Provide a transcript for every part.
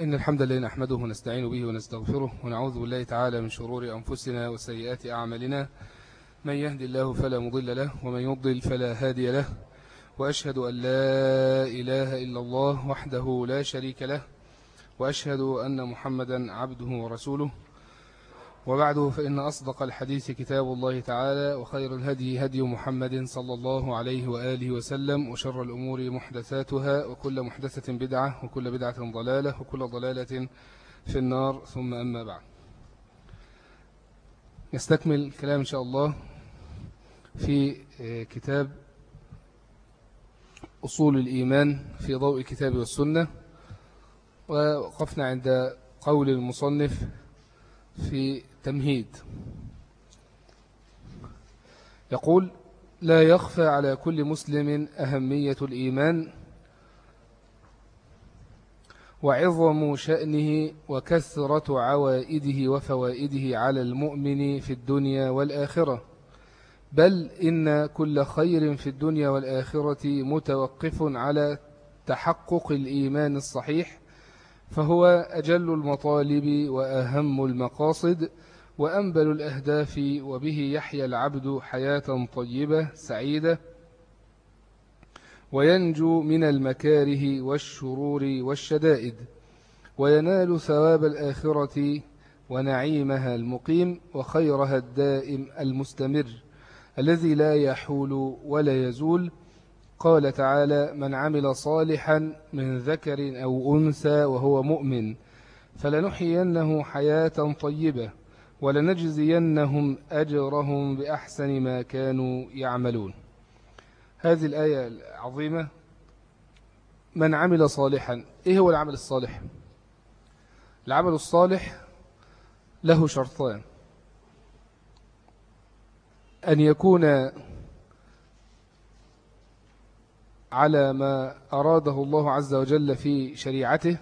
إن الحمد لله نحمده ونستعين به ونستغفره ونعوذ بالله تعالى من شرور أنفسنا وسيئات أعمالنا. من يهدي الله فلا مضل له ومن يضل فلا هادي له. وأشهد أن لا إله إلا الله وحده لا شريك له. وأشهد أن محمدا عبده ورسوله. وبعد فإن أصدق الحديث كتاب الله تعالى وخير الهدي هدي محمد صلى الله عليه وآله وسلم وشر الأمور محدثاتها وكل محدثة بدعة وكل بدعة ضلالة وكل ضلالة في النار. ثم أما بعد. نستكمل الكلام إن شاء الله في كتاب أصول الإيمان في ضوء الكتاب والسنة. ووقفنا عند قول المصنف في تمهيد. يقول لا يخفى على كل مسلم أهمية الإيمان وعظم شأنه وكثرة عوائده وفوائده على المؤمن في الدنيا والآخرة. بل إن كل خير في الدنيا والآخرة متوقف على تحقق الإيمان الصحيح فهو أجل المطالب وأهم المقاصد وأنبل الأهداف وبه يحيى العبد حياة طيبة سعيدة. وينجو من المكاره والشرور والشدائد. وينال ثواب الآخرة ونعيمها المقيم. وخيرها الدائم المستمر الذي لا يحول ولا يزول. قال تعالى من عمل صالحا من ذكر أو أنثى وهو مؤمن فلنحيينه حياة طيبة ولنجزينهم أجرهم بأحسن ما كانوا يعملون. هذه الآية العظيمة من عمل صالحا. إيه هو العمل الصالح؟ العمل الصالح له شرطان أن يكون على ما أراده الله عز وجل في شريعته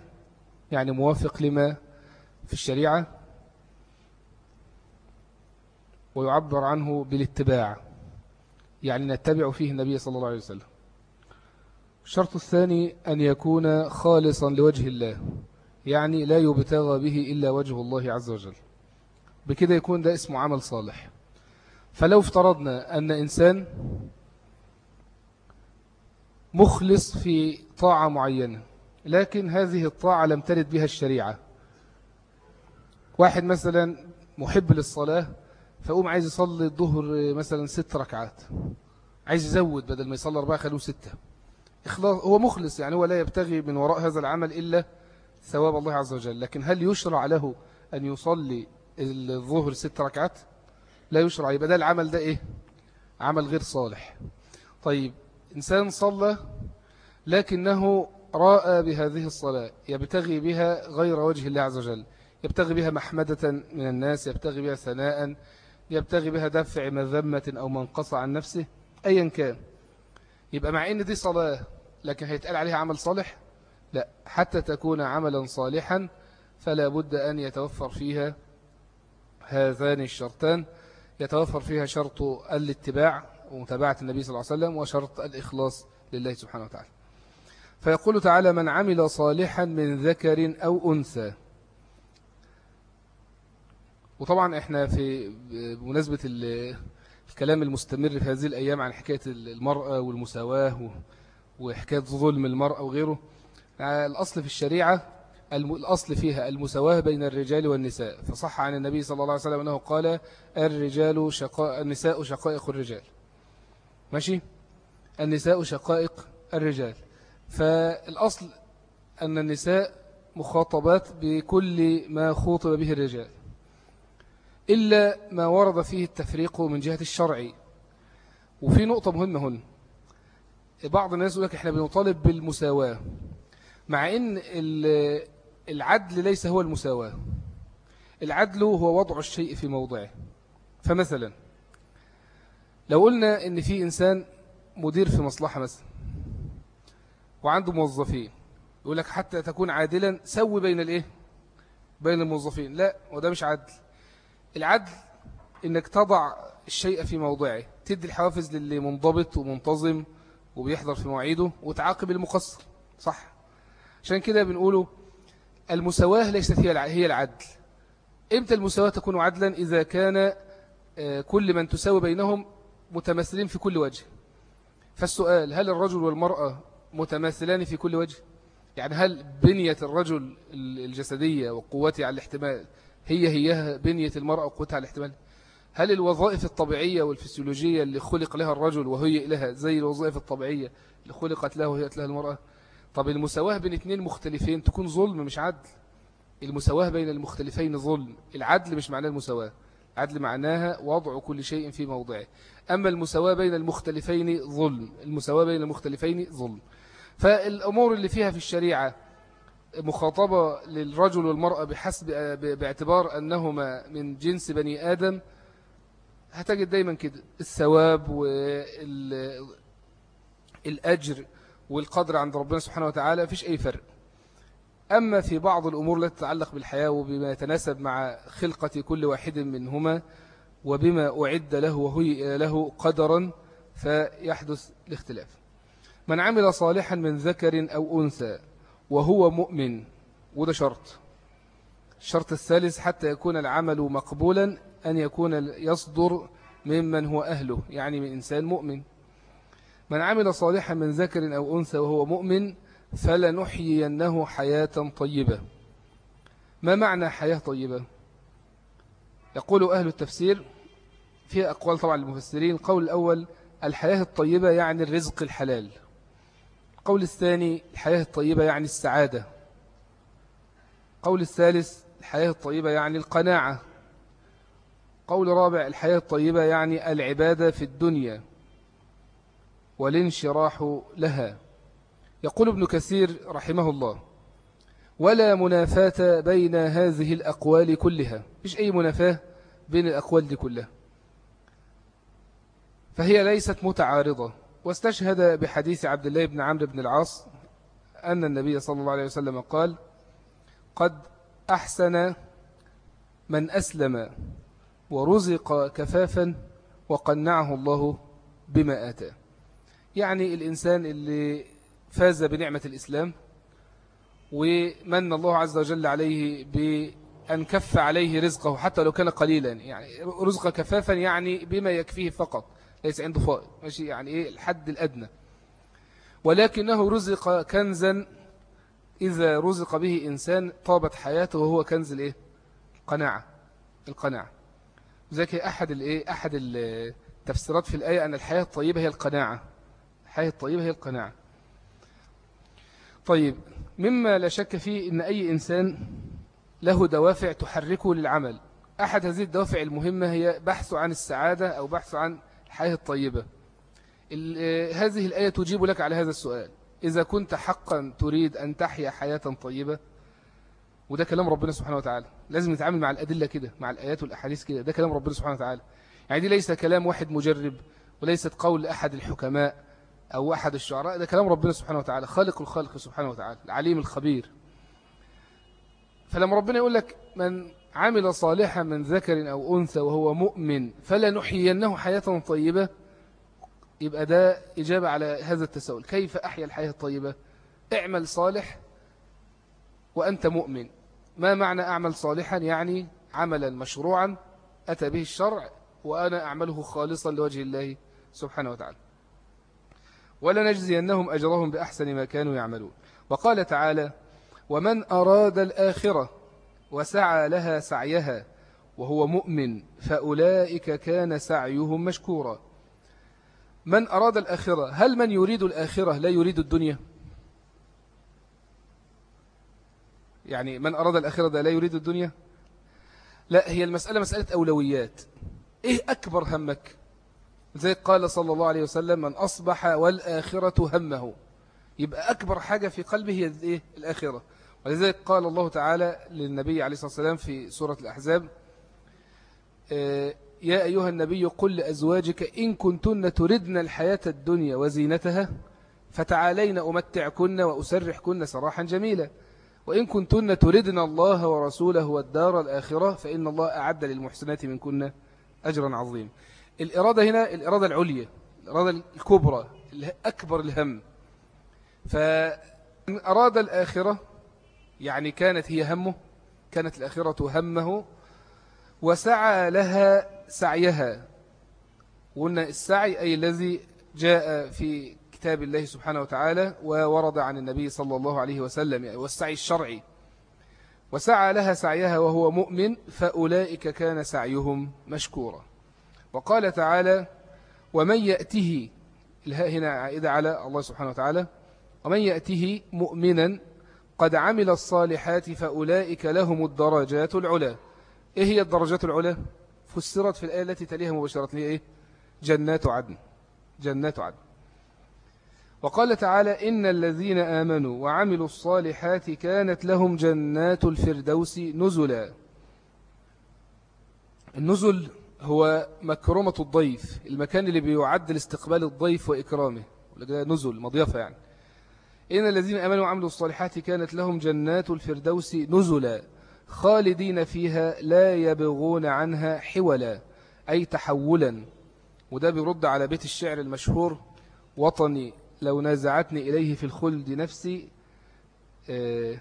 يعني موافق لما في الشريعة ويعبر عنه بالاتباع يعني نتبع فيه النبي صلى الله عليه وسلم. الشرط الثاني أن يكون خالصا لوجه الله يعني لا يبتغى به إلا وجه الله عز وجل. بكده يكون ده اسمه عمل صالح. فلو افترضنا أن إنسان مخلص في طاعة معينة لكن هذه الطاعة لم ترد بها الشريعة. واحد مثلا محب للصلاة فأقوم عايز يصلي الظهر مثلا ست ركعات. عايز يزود بدل ما يصلي أربعة خلوه ستة. إخلاص هو مخلص يعني هو لا يبتغي من وراء هذا العمل إلا ثواب الله عز وجل. لكن هل يشرع له أن يصلي الظهر ست ركعات؟ لا يشرع. يبقى ده العمل ده إيه؟ عمل غير صالح. طيب إنسان صلى لكنه رأى بهذه الصلاة يبتغي بها غير وجه الله عز وجل. يبتغي بها محمدة من الناس يبتغي بها ثناء يبتغي بها دفع مذمة أو منقص عن نفسه أيا كان. يبقى مع إن دي صلاة لكن هيتقال عليها عمل صالح؟ لا. حتى تكون عملا صالحا فلا بد أن يتوفر فيها هذان الشرطان. يتوفر فيها شرط الاتباع ومتابعة النبي صلى الله عليه وسلم وشرط الإخلاص لله سبحانه وتعالى. فيقول تعالى من عمل صالحا من ذكر أو أنثى وطبعا إحنا في بمناسبة الكلام المستمر في هذه الأيام عن حكاية المرأة والمساواة وحكاية ظلم المرأة وغيره الأصل في الشريعة الأصل فيها المساواة بين الرجال والنساء. فصح عن النبي صلى الله عليه وسلم أنه قال الرجال شقاء النساء شقائق الرجال. ماشي؟ النساء شقائق الرجال. فالأصل أن النساء مخاطبات بكل ما خوطب به الرجال. إلا ما ورد فيه التفريق من جهة الشرع. وفي نقطة مهمة هنا. بعض الناس يقول لك إحنا بنطالب بالمساواة مع إن العدل ليس هو المساواة. العدل هو وضع الشيء في موضعه. فمثلا لو قلنا إن في إنسان مدير في مصلحة مثلا وعنده موظفين يقول لك حتى تكون عادلا سوي بين الإيه؟ بين الموظفين. لا وده مش عدل. العدل إنك تضع الشيء في موضعه تدي الحوافز للي منضبط ومنتظم وبيحضر في مواعيده وتعاقب المقصر صح؟ عشان كده بنقوله المساواة ليست هي العدل. إمتى المساواة تكون عدلا؟ إذا كان آه، كل من تساوي بينهم متماثلين في كل وجه. فالسؤال هل الرجل والمرأة متماثلان في كل وجه؟ يعني هل بنية الرجل الجسدية وقوته على الاحتمال هي هي بنية المرأة وقوتها على الاحتمال. هل الوظائف الطبيعية والفسيولوجية اللي خلق لها الرجل وهي لها زي الوظائف الطبيعية اللي خلقت له وهي لها المرأة؟ طب المساواة بين اثنين مختلفين تكون ظلم مش عدل. المساواة بين المختلفين ظلم. العدل مش معناه المساواة. عدل معناها وضع كل شيء في موضعه. أما المساواة بين المختلفين ظلم. المساواة بين المختلفين ظلم. فالأمور اللي فيها في الشريعة مخاطبة للرجل والمرأة بحسب باعتبار أنهما من جنس بني آدم هتجد دايما كده. الثواب والأجر والقدر عند ربنا سبحانه وتعالى فيش أي فرق. أما في بعض الأمور التي تتعلق بالحياة وبما يتناسب مع خلقة كل واحد منهما وبما أعد له وهي له قدرا فيحدث الاختلاف. من عمل صالحا من ذكر أو أنثى وهو مؤمن. وده شرط. الشرط الثالث حتى يكون العمل مقبولا أن يكون يصدر ممن هو أهله يعني من إنسان مؤمن. من عمل صالحا من ذكر أو أنثى وهو مؤمن فلنحيينه حياة طيبة. ما معنى حياة طيبة؟ يقول أهل التفسير في أقوال طبعا المفسرين القول الأول الحياة الطيبة يعني الرزق الحلال. القول الثاني الحياة الطيبة يعني السعادة. القول الثالث الحياة الطيبة يعني القناعة. قول رابع الحياة الطيبة يعني العبادة في الدنيا والانشراح لها. يقول ابن كثير رحمه الله ولا منافاة بين هذه الأقوال كلها. مش أي منافاة بين الأقوال دي كلها. فهي ليست متعارضة. واستشهد بحديث عبد الله بن عمرو بن العاص أن النبي صلى الله عليه وسلم قال قد أحسن من أسلم ورزق كفافا وقنعه الله بما آتاه. يعني الإنسان اللي فاز بنعمة الإسلام ومن الله عز وجل عليه بأن كف عليه رزقه حتى لو كان قليلا يعني رزق كفافا يعني بما يكفيه فقط. ليس عنده فائض ماشي يعني إيه الحد الأدنى. ولكنه رزق كنزا إذا رزق به إنسان طابت حياته وهو كنز الإيه؟ القناعة القناعة. ذلك أحد الإيه؟ أحد التفسيرات في الآية أن الحياة الطيبة هي القناعة. الحياة الطيبة هي القناعة. طيب مما لا شك فيه أن أي إنسان له دوافع تحركه للعمل. أحد هذه الدوافع المهمة هي بحث عن السعادة أو بحث عن الحياة الطيبة. هذه الآية تجيب لك على هذا السؤال. إذا كنت حقا تريد أن تحيا حياة طيبة وده كلام ربنا سبحانه وتعالى. لازم نتعامل مع الأدلة كده مع الآيات والأحاديث كده. ده كلام ربنا سبحانه وتعالى. يعني دي ليس كلام واحد مجرب وليست قول أحد الحكماء أو أحد الشعراء. ده كلام ربنا سبحانه وتعالى. خالق الخالق سبحانه وتعالى العليم الخبير. فلما ربنا يقول لك من عمل صالحا من ذكر أو أنثى وهو مؤمن فلا نحيينه حياة طيبة. يبقى ده إجابة على هذا التساؤل. كيف أحيا الحياة الطيبة؟ اعمل صالح وأنت مؤمن. ما معنى أعمل صالحا؟ يعني عملا مشروعا أتى به الشرع وأنا أعمله خالصا لوجه الله سبحانه وتعالى. ولنجزينهم أجرهم بأحسن ما كانوا يعملون. وقال تعالى ومن أراد الآخرة وسعى لها سعيها وهو مؤمن فأولئك كان سعيهم مشكورا. من أراد الآخرة؟ هل من يريد الآخرة لا يريد الدنيا؟ يعني من أراد الآخرة لا يريد الدنيا؟ لا هي المسألة مسألة أولويات. إيه أكبر همك؟ زي قال صلى الله عليه وسلم من أصبح والآخرة همه. يبقى أكبر حاجة في قلبه هي إيه؟ الآخرة. ولذلك قال الله تعالى للنبي عليه الصلاة والسلام في سورة الأحزاب آه، يا أيها النبي قل لأزواجك إن كنتن تردن الحياة الدنيا وزينتها فتعالين أمتعكن وأسرحكن سراحا جميلا وإن كنتن تردن الله ورسوله والدار الآخرة فإن الله أعد للمحسنات منكن أجرا عظيم الإرادة هنا الإرادة العليا الإرادة يعني كانت هي همه كانت الآخرة همه وسعى لها سعيها. وقلنا السعي أي الذي جاء في كتاب الله سبحانه وتعالى وورد عن النبي صلى الله عليه وسلم والسعي الشرعي. وسعى لها سعيها وهو مؤمن فأولئك كان سعيهم مشكورا. وقال تعالى ومن يأته الهاء هنا عائدة على الله سبحانه وتعالى ومن يأته مؤمنا قد عمل الصالحات فأولئك لهم الدرجات العلا إيه هي الدرجات العلا فسرت في الآية التي تليها مباشرة. هي إيه؟ جنات عدن. جنات عدن. وقال تعالى إن الذين آمنوا وعملوا الصالحات كانت لهم جنات الفردوس نزلا. النزل هو مكرمة الضيف المكان اللي بيعد لاستقبال الضيف وإكرامه. نزل مضيفة يعني. إن الذين أمنوا وعملوا الصالحات كانت لهم جنات الفردوس نزلا خالدين فيها لا يبغون عنها حولا أي تحولا. وده بيرد على بيت الشعر المشهور وطني لو نازعتني إليه في الخلد نفسي آه،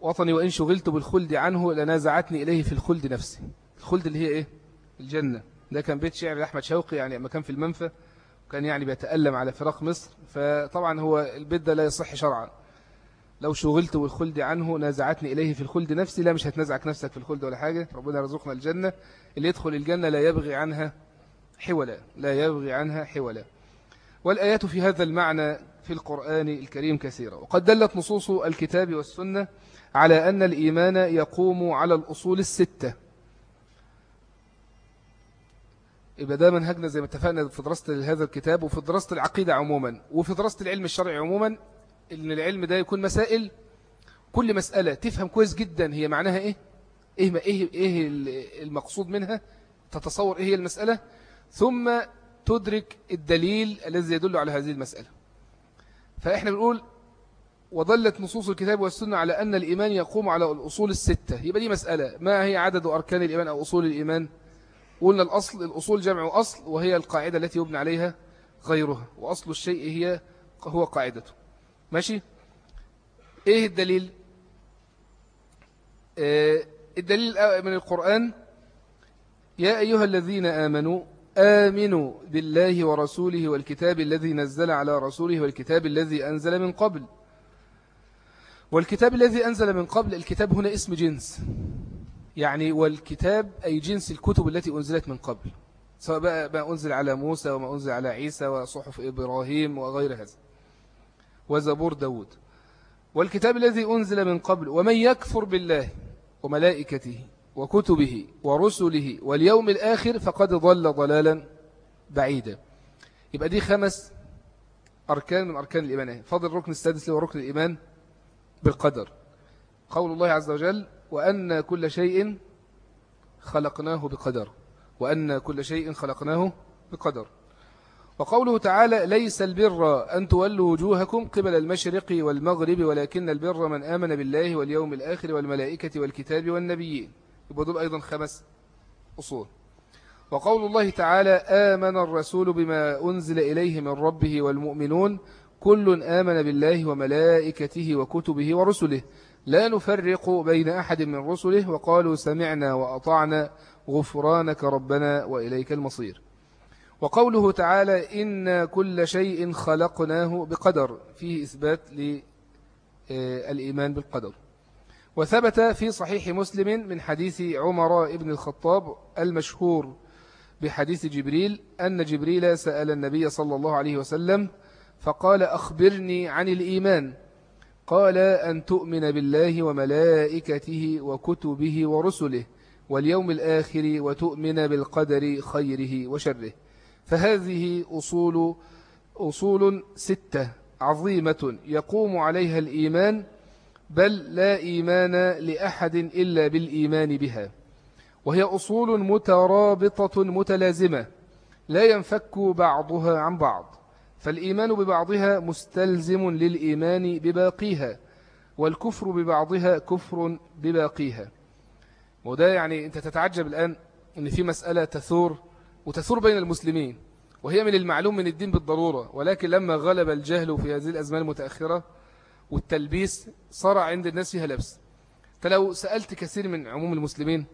وطني وإن شغلت بالخلد عنه لنازعتني إليه في الخلد نفسي. الخلد اللي هي إيه؟ الجنة. ده كان بيت شعر أحمد شوقي يعني لما كان في المنفى. وكان يعني بيتألم على فراق مصر فطبعا هو البيت ده لا يصح شرعا. لو شغلت بالخلد عنه نازعتني إليه في الخلد نفسي لا مش هتنازعك نفسك في الخلد ولا حاجة. ربنا يرزقنا الجنة. اللي يدخل الجنة لا يبغي عنها حولا لا يبغي عنها حولا. والآيات في هذا المعنى في القرآن الكريم كثيرة. وقد دلت نصوص الكتاب والسنة على أن الإيمان يقوم على الأصول الستة. يبقى ده منهجنا زي ما اتفقنا في دراسة هذا الكتاب وفي دراسة العقيدة عموما. وفي دراسة العلم الشرعي عموما إن العلم ده يكون مسائل كل مسألة تفهم كويس جدا هي معناها إيه؟ إيه, إيه, إيه المقصود منها؟ تتصور إيه هي المسألة؟ ثم تدرك الدليل الذي يدل على هذه المسألة. فإحنا بنقول وظلت نصوص الكتاب والسنة على أن الإيمان يقوم على الأصول الستة. يبقى دي مسألة. ما هي عدد أركان الإيمان أو أصول الإيمان؟ قلنا الأصل الأصول جمع أصل وهي القاعدة التي يبنى عليها غيرها وأصل الشيء هي هو قاعدته. ماشي؟ إيه الدليل؟ آه الدليل من القرآن يا أيها الذين آمنوا آمنوا بالله ورسوله والكتاب الذي نزل على رسوله والكتاب الذي أنزل من قبل. والكتاب الذي أنزل من قبل الكتاب هنا اسم جنس. يعني والكتاب أي جنس الكتب التي أنزلت من قبل سواء بقى ما أنزل على موسى وما أنزل على عيسى وصحف إبراهيم وغير هذا وزبور داود. والكتاب الذي أنزل من قبل ومن يكفر بالله وملائكته وكتبه ورسله واليوم الآخر فقد ضل ضلالا بعيدا. يبقى دي خمس أركان من أركان الإيمان. فضل الركن السادس هو ركن الإيمان بالقدر. قول الله عز وجل وأن كل شيء خلقناه بقدر وأن كل شيء خلقناه بقدر. وقوله تعالى ليس البر أن تولوا وجوهكم قبل المشرق والمغرب ولكن البر من آمن بالله واليوم الآخر والملائكة والكتاب والنبيين. يبقى دول أيضا خمس أصول. وقول الله تعالى آمن الرسول بما أنزل إليه من ربه والمؤمنون كل آمن بالله وملائكته وكتبه ورسله. لا نفرق بين أحد من رسله وقالوا سمعنا وأطعنا غفرانك ربنا وإليك المصير. وقوله تعالى إن كل شيء خلقناه بقدر فيه إثبات للإيمان بالقدر. وثبت في صحيح مسلم من حديث عمر ابن الخطاب المشهور بحديث جبريل أن جبريل سأل النبي صلى الله عليه وسلم فقال أخبرني عن الإيمان. قال أن تؤمن بالله وملائكته وكتبه ورسله واليوم الآخر وتؤمن بالقدر خيره وشره. فهذه أصول أصول ستة عظيمة يقوم عليها الإيمان بل لا إيمان لأحد إلا بالإيمان بها. وهي أصول مترابطة متلازمة لا ينفك بعضها عن بعض. فالإيمان ببعضها مستلزم للإيمان بباقيها والكفر ببعضها كفر بباقيها. وده يعني أنت تتعجب الآن أن في مسألة تثور وتثور بين المسلمين وهي من المعلوم من الدين بالضرورة. ولكن لما غلب الجهل في هذه الأزمان المتأخرة والتلبيس صار عند الناس فيها لبس. فلو سألت كثير من عموم المسلمين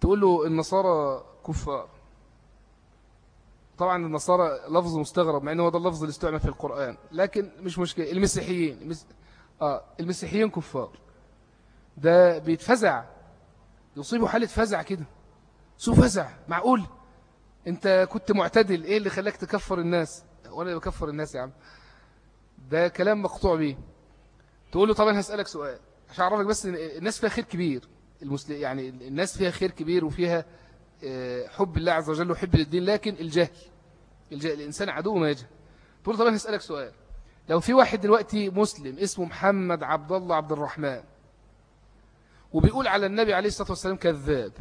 تقول له النصارى كفار طبعا النصارى لفظ مستغرب مع إنه هو ده اللفظ اللي استعمل في القرآن. لكن مش مشكلة. المسيحيين المس... آه المسيحيين كفار. ده بيتفزع. يصيبوا حالة فزع كده. سو فزع. معقول؟ أنت كنت معتدل. إيه اللي خلاك تكفر الناس؟ اللي بكفر الناس يا عم. ده كلام مقطوع بيه. تقول له طبعا هسألك سؤال. عشان أعرفك بس الناس فيها خير كبير. المسلم يعني الناس فيها خير كبير وفيها حب الله عز وجل وحب للدين لكن الجهل. الجهل الإنسان عدو ما يجهل. تقول طبعا هسألك سؤال. لو في واحد دلوقتي مسلم اسمه محمد عبد الله عبد الرحمن وبيقول على النبي عليه الصلاة والسلام كذاب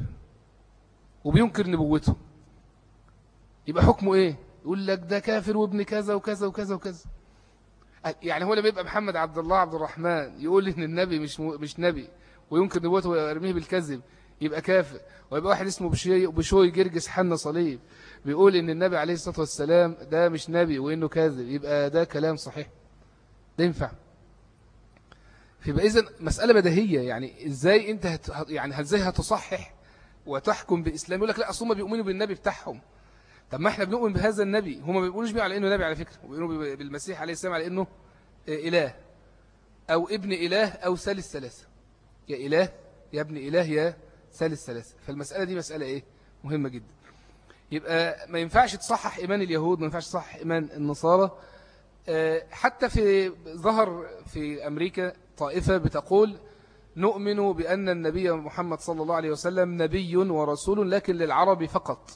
وبينكر نبوته يبقى حكمه إيه؟ يقول لك ده كافر وابن كذا وكذا وكذا وكذا. يعني هو لما يبقى محمد عبد الله عبد الرحمن يقول إن النبي مش مش نبي وينكر نبوته ويرميه بالكذب يبقى كافر. ويبقى واحد اسمه بشوي, بشوي جرجس حنا صليب بيقول إن النبي عليه الصلاة والسلام ده مش نبي وإنه كاذب. يبقى ده كلام صحيح. ده ينفع. فيبقى اذا مسألة بديهية. يعني إزاي أنت هت يعني إزاي هتصحح وتحكم بإسلام؟ يقول لك لا أصلا بيؤمنوا بالنبي بتاعهم. طب ما إحنا بنؤمن بهذا النبي. هم ما بيقولوش بيه على إنه نبي على فكرة. وبيقولوا بالمسيح عليه السلام على إنه إله. أو ابن إله أو ثالث ثلاثة. يا إله يا ابن إله يا ثالث ثلاثة. فالمسألة دي مسألة إيه؟ مهمة جدا. يبقى ما ينفعش تصحح إيمان اليهود ما ينفعش تصحح إيمان النصارى. آه، حتى في ظهر في أمريكا طائفة بتقول نؤمن بأن النبي محمد صلى الله عليه وسلم نبي ورسول لكن للعرب فقط.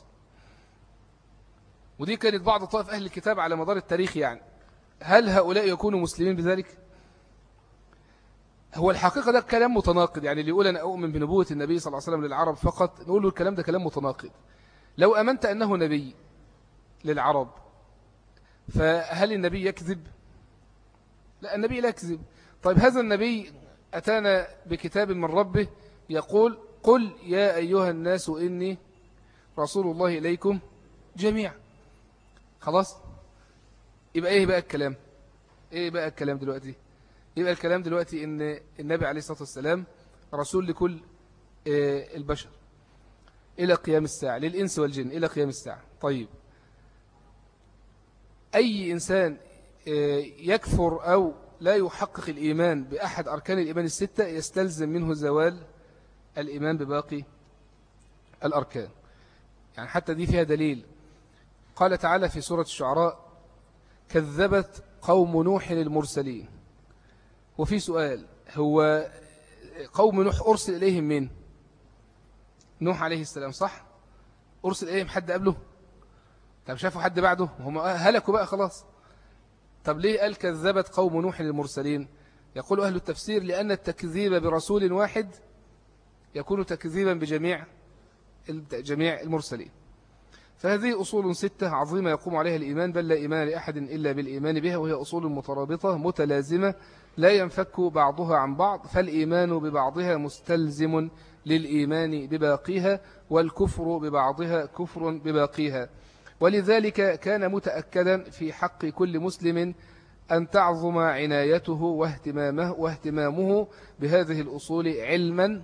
ودي كانت بعض طائف أهل الكتاب على مدار التاريخ يعني. هل هؤلاء يكونوا مسلمين بذلك؟ هو الحقيقة ده كلام متناقض. يعني اللي يقول أنا أؤمن بنبوة النبي صلى الله عليه وسلم للعرب فقط نقول له الكلام ده كلام متناقض. لو أمنت أنه نبي للعرب فهل النبي يكذب؟ لا النبي لا يكذب. طيب هذا النبي أتانا بكتاب من ربه يقول قل يا أيها الناس إني رسول الله إليكم جميعا. خلاص؟ يبقى إيه بقى الكلام؟ إيه بقى الكلام دلوقتي؟ يبقى الكلام دلوقتي إن النبي عليه الصلاة والسلام رسول لكل آه، البشر. إلى قيام الساعة للإنس والجن إلى قيام الساعة. طيب. أي إنسان آه، يكفر أو لا يحقق الإيمان بأحد أركان الإيمان الستة يستلزم منه زوال الإيمان بباقي الأركان. يعني حتى دي فيها دليل. قال تعالى في سورة الشعراء كذبت قوم نوح المرسلين وفي سؤال هو قوم نوح أرسل إليهم من نوح عليه السلام صح؟ أرسل إليهم حد قبله؟ طب شافوا حد بعده؟ هم هلكوا بقى خلاص. طب ليه قال كذبت قوم نوح المرسلين يقول أهل التفسير لأن التكذيب برسول واحد يكون تكذيبا بجميع جميع المرسلين. فهذه أصول ستة عظيمة يقوم عليها الإيمان بل لا إيمان لأحد إلا بالإيمان بها وهي أصول مترابطة متلازمة لا ينفك بعضها عن بعض فالإيمان ببعضها مستلزم للإيمان بباقيها والكفر ببعضها كفر بباقيها. ولذلك كان متأكدا في حق كل مسلم أن تعظم عنايته واهتمامه, واهتمامه بهذه الأصول علما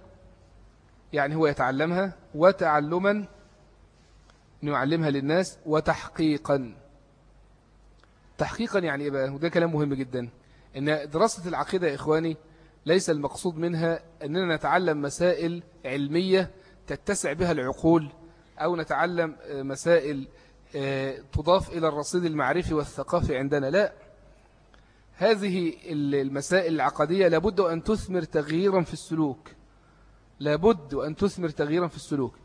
يعني هو يتعلمها وتعلما نعلمها للناس وتحقيقا. تحقيقا يعني إيه بقى؟ وده كلام مهم جدا. إن دراسة العقيدة يا إخواني ليس المقصود منها أننا نتعلم مسائل علمية تتسع بها العقول أو نتعلم مسائل آه، تضاف إلى الرصيد المعرفي والثقافي عندنا. لا. هذه المسائل العقدية لابد أن تثمر تغييرا في السلوك. لابد أن تثمر تغييرا في السلوك.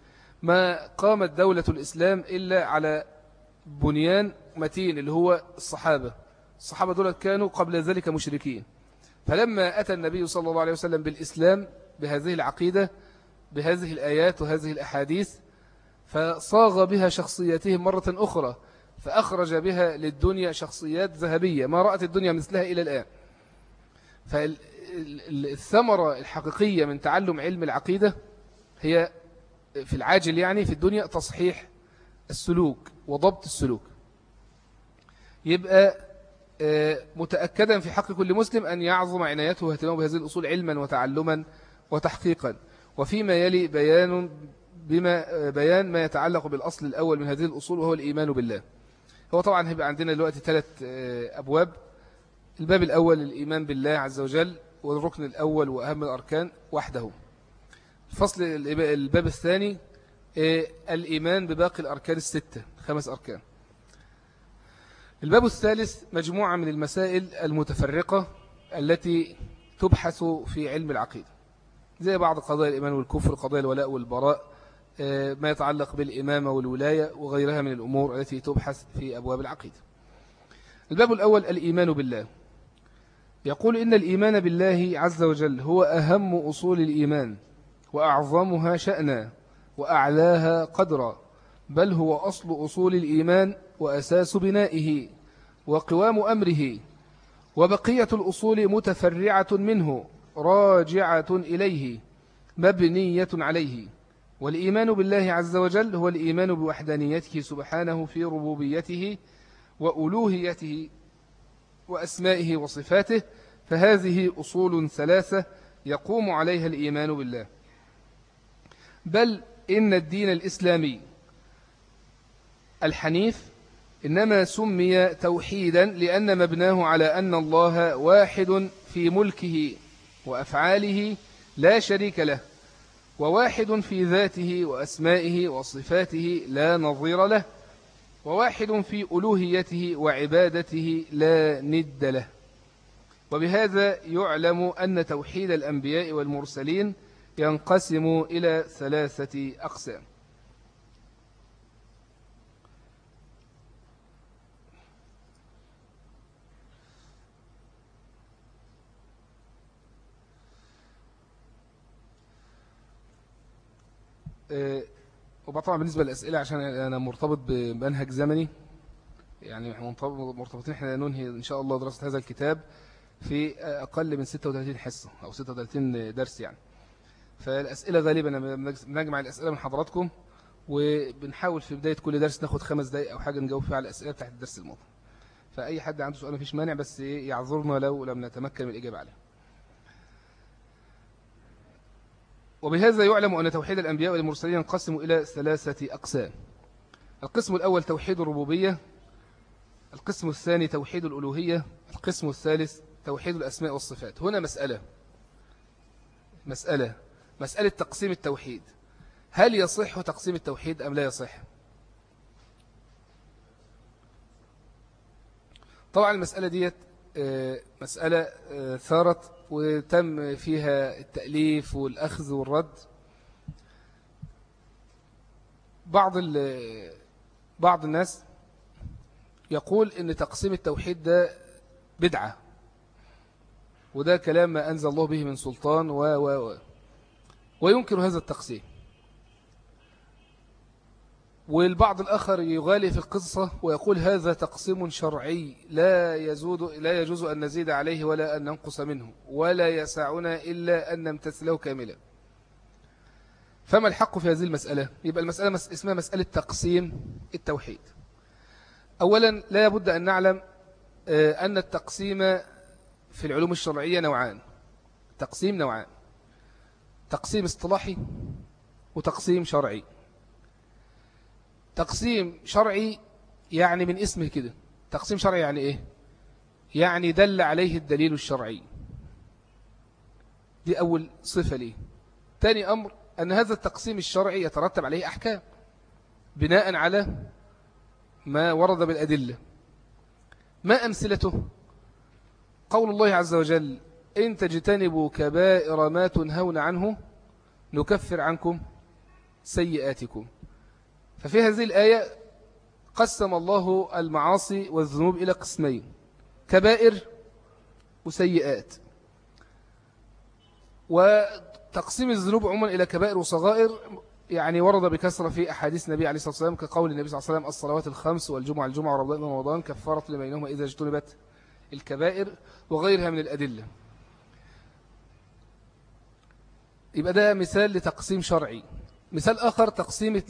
ما قامت دولة الإسلام إلا على بنيان متين اللي هو الصحابة. الصحابة دول كانوا قبل ذلك مشركين. فلما أتى النبي صلى الله عليه وسلم بالإسلام بهذه العقيدة بهذه الآيات وهذه الأحاديث فصاغ بها شخصياتهم مرة أخرى فأخرج بها للدنيا شخصيات ذهبية. ما رأت الدنيا مثلها إلى الآن. فالثمرة الحقيقية من تعلم علم العقيدة هي في العاجل يعني في الدنيا تصحيح السلوك وضبط السلوك. يبقى متأكدا في حق كل مسلم أن يعظم عنايته واهتمامه بهذه الأصول علما وتعلما وتحقيقا. وفيما يلي بيان بما آه، بيان ما يتعلق بالأصل الأول من هذه الأصول وهو الإيمان بالله. هو طبعا هيبقى عندنا دلوقتي ثلاث آه، أبواب. الباب الأول الإيمان بالله عز وجل والركن الأول وأهم الأركان وحده. الفصل الباب الثاني الإيمان بباقي الأركان الستة خمس أركان. الباب الثالث مجموعة من المسائل المتفرقة التي تبحث في علم العقيدة. زي بعض قضايا الإيمان والكفر قضايا الولاء والبراء آه، ما يتعلق بالإمامة والولاية وغيرها من الأمور التي تبحث في أبواب العقيدة. الباب الأول الإيمان بالله. يقول إن الإيمان بالله عز وجل هو أهم أصول الإيمان وأعظمها شأنا وأعلاها قدرا. بل هو أصل أصول الإيمان وأساس بنائه وقوام أمره وبقية الأصول متفرعة منه راجعة إليه مبنية عليه. والإيمان بالله عز وجل هو الإيمان بوحدانيته سبحانه في ربوبيته وألوهيته وأسمائه وصفاته فهذه أصول ثلاثة يقوم عليها الإيمان بالله. بل إن الدين الإسلامي الحنيف إنما سمي توحيدا لأن مبناه على أن الله واحد في ملكه وأفعاله لا شريك له وواحد في ذاته وأسمائه وصفاته لا نظير له وواحد في ألوهيته وعبادته لا ند له. وبهذا يعلم أن توحيد الأنبياء والمرسلين ينقسم إلى ثلاثة أقسام. وطبعا بالنسبة للأسئلة عشان أنا مرتبط بمنهج زمني. يعني مرتبطين إحنا ننهي إن شاء الله دراسة هذا الكتاب في أقل من 36 حصة أو 36 درس يعني. فالأسئلة غالبا بنجمع الأسئلة من حضراتكم وبنحاول في بداية كل درس ناخد خمس دقايق أو حاجة نجاوب فيها على الأسئلة بتاعت الدرس الماضي. فأي حد عنده سؤال مفيش مانع بس يعذرنا لو لم نتمكن من الإجابة عليه وبهذا يعلم أن توحيد الأنبياء والمرسلين ينقسم إلى ثلاثة أقسام. القسم الأول توحيد الربوبية القسم الثاني توحيد الألوهية القسم الثالث توحيد الأسماء والصفات. هنا مسألة مسألة مسألة تقسيم التوحيد. هل يصح تقسيم التوحيد أم لا يصح؟ طبعا المسألة ديت آه، مسألة آه، ثارت وتم فيها التأليف والأخذ والرد. بعض بعض الناس يقول إن تقسيم التوحيد ده بدعة وده كلام ما أنزل الله به من سلطان و و و وينكر هذا التقسيم. والبعض الآخر يغالي في القصة ويقول هذا تقسيم شرعي لا يزود لا يجوز أن نزيد عليه ولا أن ننقص منه ولا يسعنا إلا أن نمتثله كاملا. فما الحق في هذه المسألة؟ يبقى المسألة اسمها مسألة تقسيم التوحيد. أولا لا يبد أن نعلم آه، أن التقسيم في العلوم الشرعية نوعان. تقسيم نوعان. تقسيم اصطلاحي وتقسيم شرعي. تقسيم شرعي يعني من اسمه كده. تقسيم شرعي يعني إيه؟ يعني دل عليه الدليل الشرعي. دي أول صفة ليه. تاني أمر أن هذا التقسيم الشرعي يترتب عليه أحكام بناء على ما ورد بالأدلة. ما أمثلته؟ قول الله عز وجل إن تجتنبوا كبائر ما تنهون عنه نكفر عنكم سيئاتكم. ففي هذه الآية قسم الله المعاصي والذنوب إلى قسمين كبائر وسيئات. وتقسيم الذنوب عموما إلى كبائر وصغائر يعني ورد بكثرة في أحاديث النبي عليه الصلاة والسلام كقول النبي صلى الله عليه وسلم الصلوات الخمس والجمعة الجمعة ورمضان ورمضان كفارة لبينهما إذا اجتنبت الكبائر وغيرها من الأدلة. يبقى ده مثال لتقسيم شرعي. مثال آخر تقسيم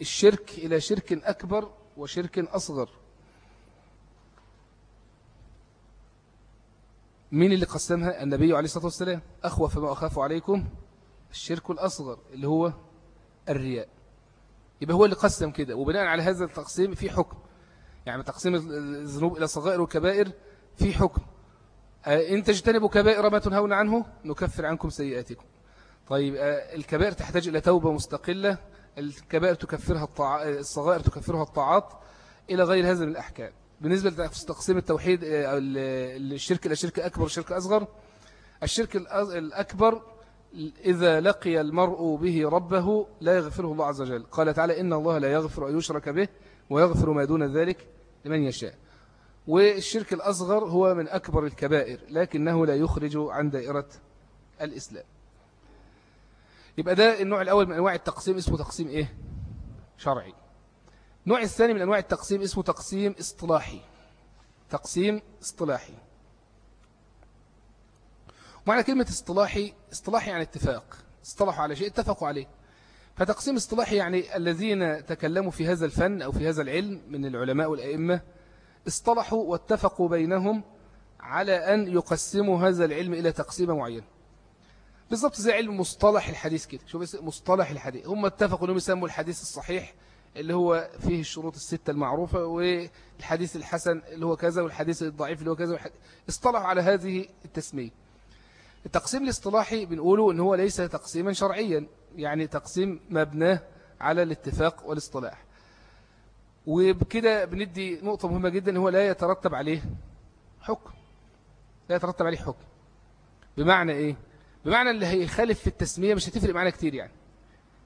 الشرك إلى شرك أكبر وشرك أصغر. مين اللي قسمها؟ النبي عليه الصلاة والسلام. أخوف ما أخاف عليكم. الشرك الأصغر اللي هو الرياء. يبقى هو اللي قسم كده. وبناء على هذا التقسيم في حكم. يعني تقسيم الذنوب إلى صغائر وكبائر في حكم. إن تجتنبوا كبائر ما تنهون عنه نكفر عنكم سيئاتكم. طيب آه، الكبائر تحتاج إلى توبة مستقلة الكبائر تكفرها الطاعات الصغائر تكفرها الطاعات إلى غير هذا من الأحكام. بالنسبة لتقسيم التوحيد آه، الشرك إلى شرك أكبر وشرك أصغر الشرك الأكبر إذا لقي المرء به ربه لا يغفره الله عز وجل. قال تعالى إن الله لا يغفر أن يشرك به ويغفر ما دون ذلك لمن يشاء. والشرك الأصغر هو من أكبر الكبائر لكنه لا يخرج عن دائرة الإسلام. يبقى ده النوع الأول من أنواع التقسيم اسمه تقسيم إيه؟ شرعي. النوع الثاني من أنواع التقسيم اسمه تقسيم اصطلاحي. تقسيم اصطلاحي. معنى كلمة اصطلاحي اصطلاحي يعني اتفاق. اصطلحوا على شيء اتفقوا عليه. فتقسيم اصطلاحي يعني الذين تكلموا في هذا الفن أو في هذا العلم من العلماء والأئمة اصطلحوا واتفقوا بينهم على أن يقسموا هذا العلم إلى تقسيم معين بالضبط زي علم مصطلح الحديث كده. شوف مصطلح الحديث. هم اتفقوا أنهم يسموا الحديث الصحيح اللي هو فيه الشروط الستة المعروفة والحديث الحسن اللي هو كذا والحديث الضعيف اللي هو كذا اصطلحوا على هذه التسمية. التقسيم الاصطلاحي بنقوله إن هو ليس تقسيما شرعيا يعني تقسيم مبناه على الاتفاق والاصطلاح. وبكده بندي نقطة مهمة جدا هو لا يترتب عليه حكم. لا يترتب عليه حكم. بمعنى إيه؟ بمعنى اللي هيخالف في التسمية مش هتفرق معنا كتير يعني.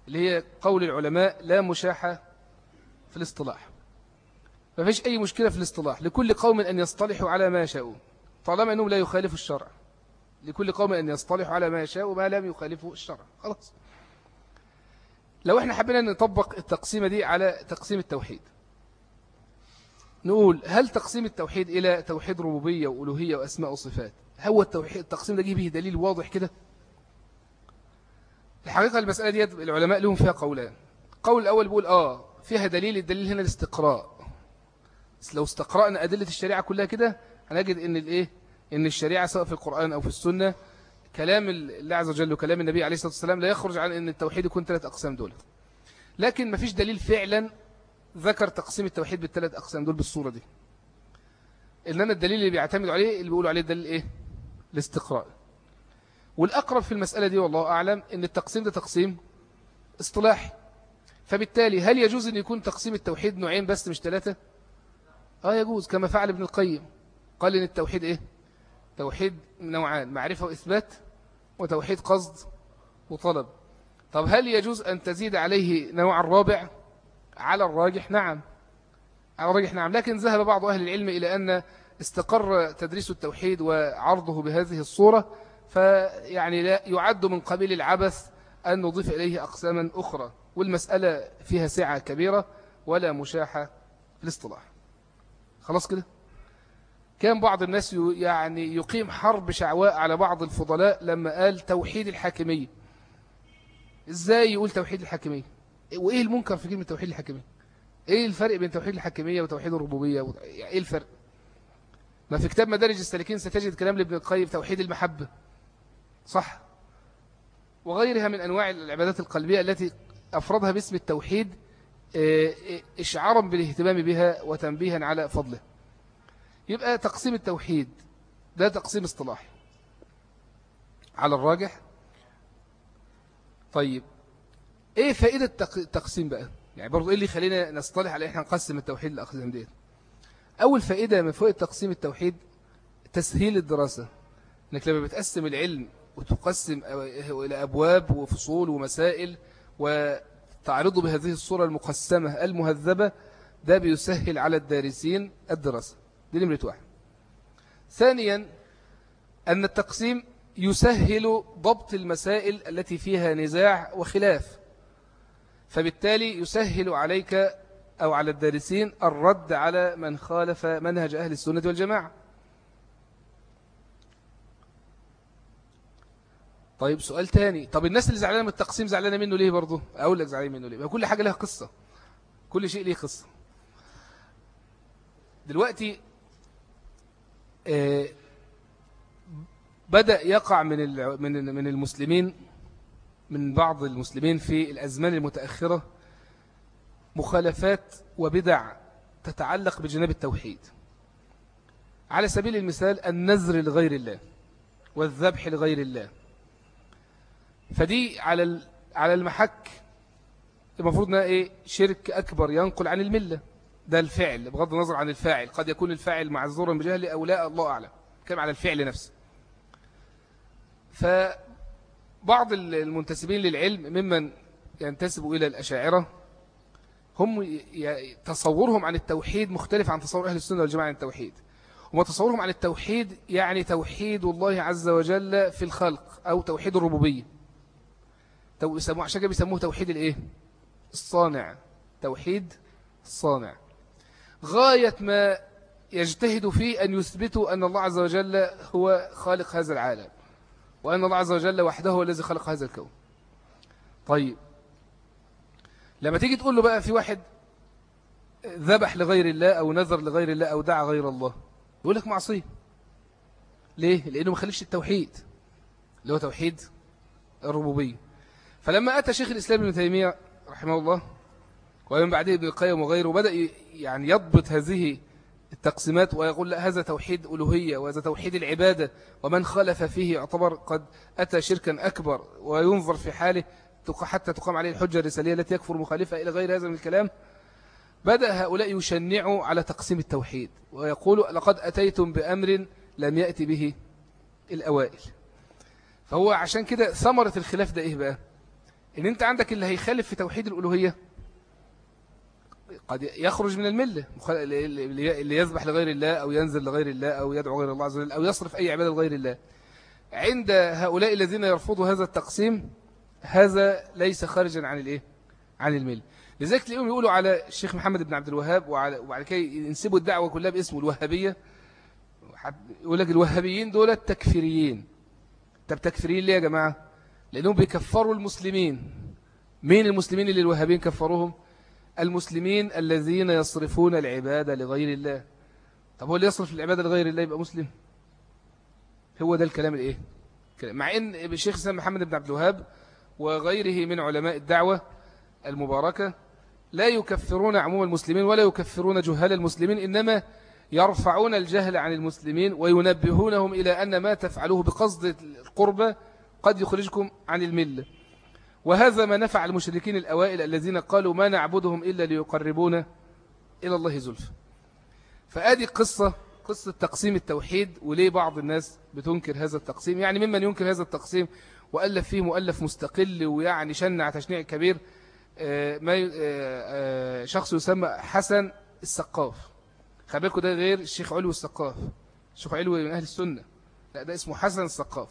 اللي هي قول العلماء لا مشاحة في الاصطلاح. ما فيش أي مشكلة في الاصطلاح. لكل قوم أن يصطلحوا على ما يشاءوا طالما أنهم لا يخالفوا الشرع. لكل قوم أن يصطلحوا على ما يشاء وما لم يخالفوا الشرع. خلاص. لو إحنا حبينا نطبق التقسيمة دي على تقسيم التوحيد. نقول هل تقسيم التوحيد إلى توحيد ربوبية وألوهية وأسماء وصفات؟ هو التوحيد التقسيم ده جه به دليل واضح كده؟ الحقيقة المسألة دي العلماء لهم فيها قولان. قول الأول بيقول آه فيها دليل الدليل هنا الاستقراء. لو استقرأنا أدلة الشريعة كلها كده هنجد إن الإيه؟ إن الشريعة سواء في القرآن أو في السنة كلام الله عز وجل وكلام النبي عليه الصلاة والسلام لا يخرج عن أن التوحيد يكون ثلاث أقسام دول. لكن ما فيش دليل فعلا ذكر تقسيم التوحيد بالثلاث أقسام دول بالصورة دي. إنما الدليل اللي بيعتمد عليه اللي بيقولوا عليه الدليل إيه؟ الاستقراء. والأقرب في المسألة دي والله أعلم أن التقسيم ده تقسيم اصطلاحي. فبالتالي هل يجوز أن يكون تقسيم التوحيد نوعين بس مش ثلاثة؟ آه يجوز كما فعل ابن القيم. قال إن التوحيد إيه؟ توحيد نوعان معرفة وإثبات وتوحيد قصد وطلب. طب هل يجوز أن تزيد عليه نوع الرابع؟ على الراجح نعم. على الراجح نعم لكن ذهب بعض أهل العلم إلى أن استقر تدريس التوحيد وعرضه بهذه الصورة فيعني لا يعد من قبيل العبث أن نضيف إليه أقساما أخرى والمسألة فيها سعة كبيرة ولا مشاحة في الاصطلاح. خلاص كده؟ كان بعض الناس يعني يقيم حرب شعواء على بعض الفضلاء لما قال توحيد الحاكمية. إزاي يقول توحيد الحاكمية؟ وإيه المنكر في كلمة توحيد الحاكمية؟ إيه الفرق بين توحيد الحاكمية وتوحيد الربوبية؟ إيه الفرق؟ ما في كتاب مدارج السالكين ستجد كلام لابن القيم توحيد المحبة. صح. وغيرها من أنواع العبادات القلبية التي أفردها باسم التوحيد آه، آه، إشعارا بالاهتمام بها وتنبيها على فضله. يبقى تقسيم التوحيد ده تقسيم اصطلاحي. على الراجح؟ طيب إيه فائدة التقسيم بقى؟ يعني برضو إيه اللي يخلينا نصطلح على إحنا نقسم التوحيد لأقسام ديت؟ أول فائدة من فوق تقسيم التوحيد تسهيل الدراسة إنك لما بتقسم العلم وتقسم إلى أبواب وفصول ومسائل وتعرضه بهذه الصورة المقسمة المهذبة ده بيسهل على الدارسين الدراسة. دي نمرة واحد. ثانيا أن التقسيم يسهل ضبط المسائل التي فيها نزاع وخلاف فبالتالي يسهل عليك أو على الدارسين الرد على من خالف منهج أهل السنة والجماعة. طيب سؤال تاني. طب الناس اللي زعلانة من التقسيم زعلانة منه ليه برضه؟ أقول لك زعلانة منه ليه. كل حاجة لها قصة. كل شيء ليه قصة. دلوقتي آه، بدأ يقع من من من المسلمين من بعض المسلمين في الأزمان المتأخرة مخالفات وبدع تتعلق بجناب التوحيد. على سبيل المثال النذر لغير الله والذبح لغير الله. فدي على على المحك. المفروض إنها إيه؟ شرك أكبر ينقل عن الملة. ده الفعل بغض النظر عن الفاعل. قد يكون الفاعل معذورا بجهل أو لا الله أعلم. كلام على الفعل نفسه. فبعض المنتسبين للعلم ممن ينتسب إلى الأشاعرة هم تصورهم عن التوحيد مختلف عن تصور أهل السنة والجماعة عن التوحيد. وتصورهم عن التوحيد يعني توحيد الله عز وجل في الخلق أو توحيد الربوبية. عشان كده بيسموه توحيد الايه؟ الصانع. توحيد الصانع. غاية ما يجتهد فيه أن يثبتوا أن الله عز وجل هو خالق هذا العالم وأن الله عز وجل وحده هو الذي خلق هذا الكون. طيب. لما تيجي تقول له بقى في واحد ذبح لغير الله أو نذر لغير الله أو دعا غير الله يقول لك معصية. ليه؟ لأنه ما خلفش التوحيد اللي هو توحيد الربوبية. فلما أتى شيخ الإسلام ابن تيمية رحمه الله ومن بعده ابن القيم وغيره بدأ يعني يضبط هذه التقسيمات ويقول لا هذا توحيد ألوهية وهذا توحيد العبادة ومن خلف فيه يعتبر قد أتى شركا أكبر وينظر في حاله حتى تقام عليه الحجة الرسالية التي يكفر مخالفة إلى غير هذا من الكلام. بدأ هؤلاء يشنعوا على تقسيم التوحيد ويقولوا لقد أتيتم بأمر لم يأتي به الأوائل. فهو عشان كده ثمرة الخلاف ده إيه بقى؟ إن أنت عندك اللي هيخالف في توحيد الألوهية قد يخرج من الملة اللي يذبح لغير الله أو ينزل لغير الله أو يدعو غير الله عز وجل أو يصرف أي عبادة لغير الله. عند هؤلاء الذين يرفضوا هذا التقسيم هذا ليس خارجا عن الإيه؟ عن الملة. لذلك تلاقيهم يقولوا على الشيخ محمد بن عبد الوهاب وعلى وبعد كده ينسبوا الدعوة كلها باسمه الوهابية. يقول لك الوهابيين دول تكفيريين طب تكفيريين ليه يا جماعة؟ لأنهم بيكفروا المسلمين. مين المسلمين اللي الوهابيين كفروهم؟ المسلمين الذين يصرفون العبادة لغير الله. طب هو اللي يصرف العبادة لغير الله يبقى مسلم؟ هو ده الكلام الإيه؟ مع إن الشيخ سلام محمد بن عبد الوهاب وغيره من علماء الدعوة المباركة لا يكفرون عموم المسلمين ولا يكفرون جهال المسلمين إنما يرفعون الجهل عن المسلمين وينبهونهم إلى أن ما تفعلوه بقصد القربة قد يخرجكم عن الملة وهذا ما نفع المشركين الأوائل الذين قالوا ما نعبدهم إلا ليقربونا إلى الله زلف. فآدي قصة قصة تقسيم التوحيد وليه بعض الناس بتنكر هذا التقسيم. يعني ممن ينكر هذا التقسيم وألف فيه مؤلف مستقل ويعني شنع تشنيع كبير. آه، ما آه، آه، شخص يسمى حسن السقاف. خلي بالكم ده غير الشيخ علو السقاف. الشيخ علو من أهل السنة. لا ده اسمه حسن السقاف.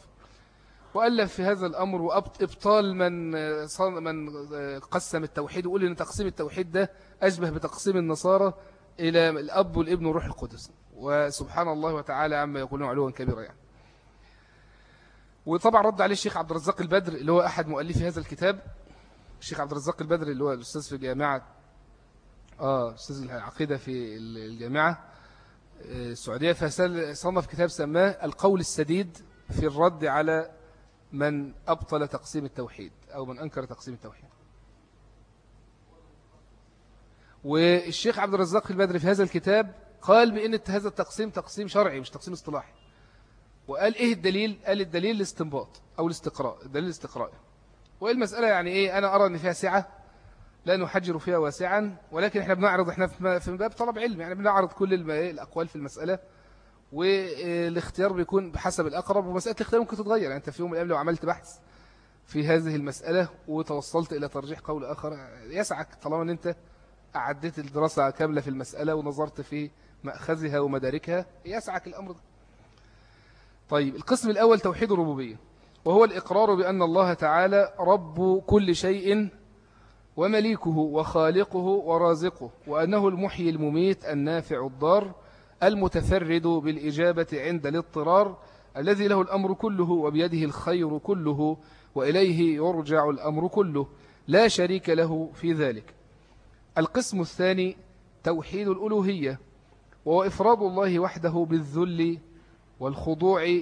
وألف في هذا الأمر وإبطال من من قسم التوحيد وقول إن تقسيم التوحيد ده أشبه بتقسيم النصارى إلى الأب والابن وروح القدس. وسبحان الله وتعالى عما يقولون علوا كبيرا يعني. وطبعا رد عليه الشيخ عبد الرزاق البدر اللي هو أحد مؤلفي هذا الكتاب. الشيخ عبد الرزاق البدري اللي هو الأستاذ في جامعة آه أستاذ العقيدة في الجامعة آه، السعودية فصنف كتاب سماه القول السديد في الرد على من أبطل تقسيم التوحيد أو من أنكر تقسيم التوحيد. والشيخ عبد الرزاق البدري في هذا الكتاب قال بأن هذا التقسيم تقسيم شرعي مش تقسيم اصطلاحي. وقال إيه الدليل؟ قال الدليل الاستنباط أو الاستقراء الدليل الاستقرائي والمسألة يعني إيه؟ أنا أرى أن فيها سعة لا نحجر فيها واسعا ولكن إحنا بنعرض إحنا في باب طلب علم يعني بنعرض كل الأقوال في المسألة. والاختيار بيكون بحسب الأقرب ومسألة الاختيار ممكن تتغير. يعني أنت في يوم من الأيام لو عملت بحث في هذه المسألة وتوصلت إلى ترجيح قول آخر يسعك طالما أن أنت أعدت الدراسة كاملة في المسألة ونظرت في مأخذها ومداركها يسعك الأمر ده. طيب القسم الأول توحيد الربوبية وهو الإقرار بأن الله تعالى رب كل شيء ومليكه وخالقه ورازقه وأنه المحيي المميت النافع الضار المتفرد بالإجابة عند الاضطرار الذي له الأمر كله وبيده الخير كله وإليه يرجع الأمر كله لا شريك له في ذلك. القسم الثاني توحيد الألوهية وهو إفراد الله وحده بالذل والخضوع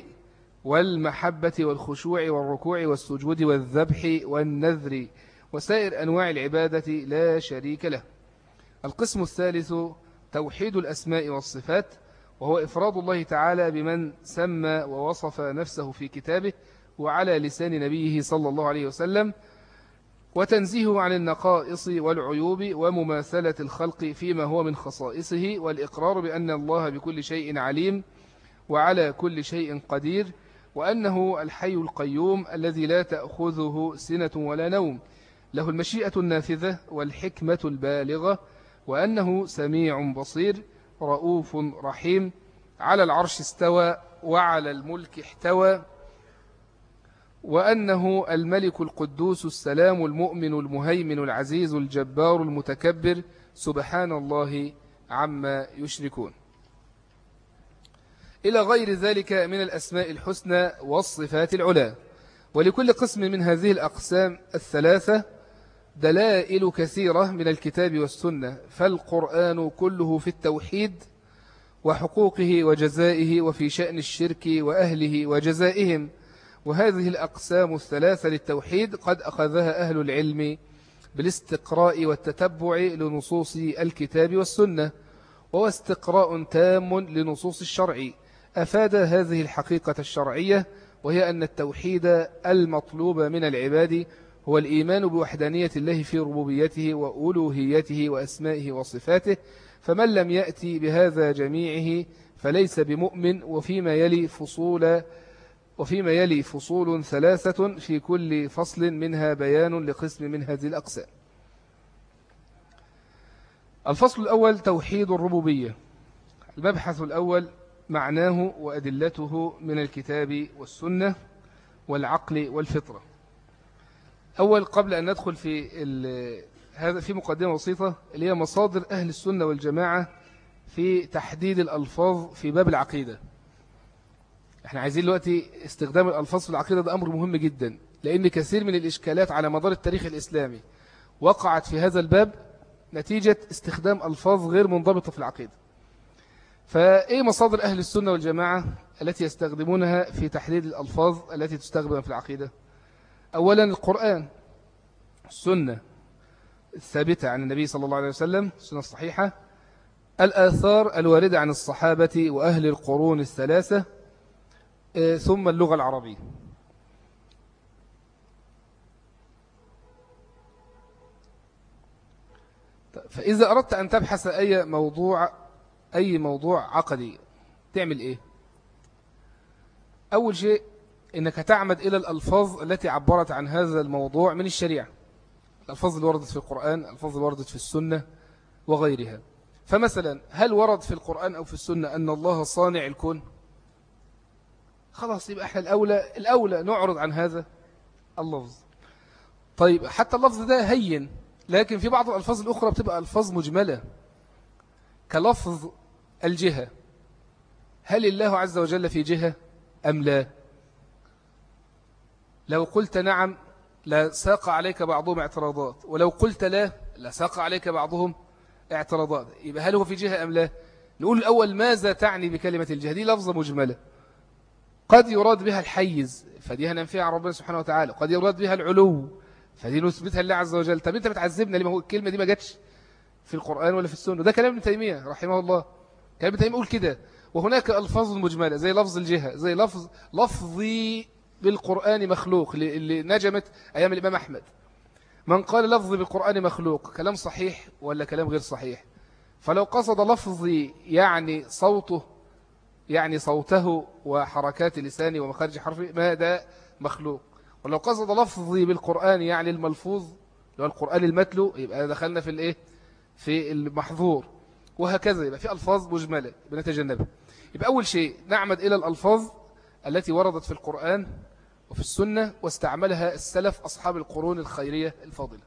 والمحبة والخشوع والركوع والسجود والذبح والنذر وسائر أنواع العبادة لا شريك له. القسم الثالث توحيد الأسماء والصفات وهو إفراد الله تعالى بمن سمى ووصف نفسه في كتابه وعلى لسان نبيه صلى الله عليه وسلم وتنزيهه عن النقائص والعيوب ومماثلة الخلق فيما هو من خصائصه والإقرار بأن الله بكل شيء عليم وعلى كل شيء قدير وأنه الحي القيوم الذي لا تأخذه سنة ولا نوم. له المشيئة النافذة والحكمة البالغة وأنه سميع بصير رؤوف رحيم على العرش استوى وعلى الملك احتوى وأنه الملك القدوس السلام المؤمن المهيمن العزيز الجبار المتكبر سبحان الله عما يشركون. إلى غير ذلك من الأسماء الحسنى والصفات العلا ولكل قسم من هذه الأقسام الثلاثة دلائل كثيرة من الكتاب والسنة فالقرآن كله في التوحيد وحقوقه وجزائه وفي شأن الشرك وأهله وجزائهم. وهذه الأقسام الثلاثة للتوحيد قد أخذها أهل العلم بالاستقراء والتتبع لنصوص الكتاب والسنة وهو استقراء تام لنصوص الشرع. أفاد هذه الحقيقة الشرعية وهي أن التوحيد المطلوب من العباد هو الإيمان بوحدانية الله في ربوبيته وألوهيته وأسمائه وصفاته فمن لم يأتي بهذا جميعه فليس بمؤمن وفيما يلي فصول وفيما يلي فصول ثلاثة في كل فصل منها بيان لقسم من هذه الأقسام. الفصل الأول توحيد الربوبية. المبحث الأول معناه وأدلته من الكتاب والسنة والعقل والفطرة. أول قبل أن ندخل في هذا في مقدمة بسيطة اللي هي مصادر أهل السنة والجماعة في تحديد الألفاظ في باب العقيدة. إحنا عايزين دلوقتي استخدام الألفاظ في العقيدة ده أمر مهم جدا لأن كثير من الإشكالات على مدار التاريخ الإسلامي وقعت في هذا الباب نتيجة استخدام ألفاظ غير منضبطة في العقيدة. فإيه مصادر أهل السنة والجماعة التي يستخدمونها في تحديد الألفاظ التي تستخدم في العقيدة؟ أولا القرآن السنة الثابتة عن النبي صلى الله عليه وسلم السنة الصحيحة الآثار الواردة عن الصحابة وأهل القرون الثلاثة آه، ثم اللغة العربية. فإذا أردت أن تبحث أي موضوع أي موضوع عقدي تعمل إيه؟ أول شيء إنك تعمد إلى الألفاظ التي عبرت عن هذا الموضوع من الشريعة. الألفاظ اللي وردت في القرآن الألفاظ اللي وردت في السنة وغيرها. فمثلا هل ورد في القرآن أو في السنة أن الله صانع الكون؟ خلاص يبقى إحنا الأولى, الأولى نعرض عن هذا اللفظ. طيب حتى اللفظ ده هين لكن في بعض الألفاظ الأخرى بتبقى ألفاظ مجملة. كلفظ الجهة هل الله عز وجل في جهة أم لا؟ لو قلت نعم لا ساق عليك بعضهم اعتراضات ولو قلت لا لا ساق عليك بعضهم اعتراضات. يبقى هل هو في جهة أم لا؟ نقول الأول ماذا تعني بكلمة الجهة؟ دي لفظة مجملة. قد يراد بها الحيز فدي هننفيها عن ربنا سبحانه وتعالى. قد يراد بها العلو فدي نثبتها لله عز وجل. طب أنت بتعذبنا ليه؟ ما هو الكلمة دي ما جاتش في القرآن ولا في السنة. ده كلام ابن تيمية رحمه الله. كلام ابن تيمية يقول كده. وهناك ألفاظ مجملة زي لفظ الجهة زي لفظ لفظي بالقرآن مخلوق اللي نجمت أيام الإمام أحمد. من قال لفظي بالقرآن مخلوق كلام صحيح ولا كلام غير صحيح؟ فلو قصد لفظي يعني صوته يعني صوته وحركات لساني ومخارج حرفي ما ده مخلوق. ولو قصد لفظي بالقرآن يعني الملفوظ لو القرآن المتلو يبقى دخلنا في الإيه؟ في المحظور. وهكذا يبقى في ألفاظ مجملة بنتجنبها. يبقى أول شيء نعمد إلى الألفاظ التي وردت في القرآن وفي السنة واستعملها السلف أصحاب القرون الخيرية الفاضلة.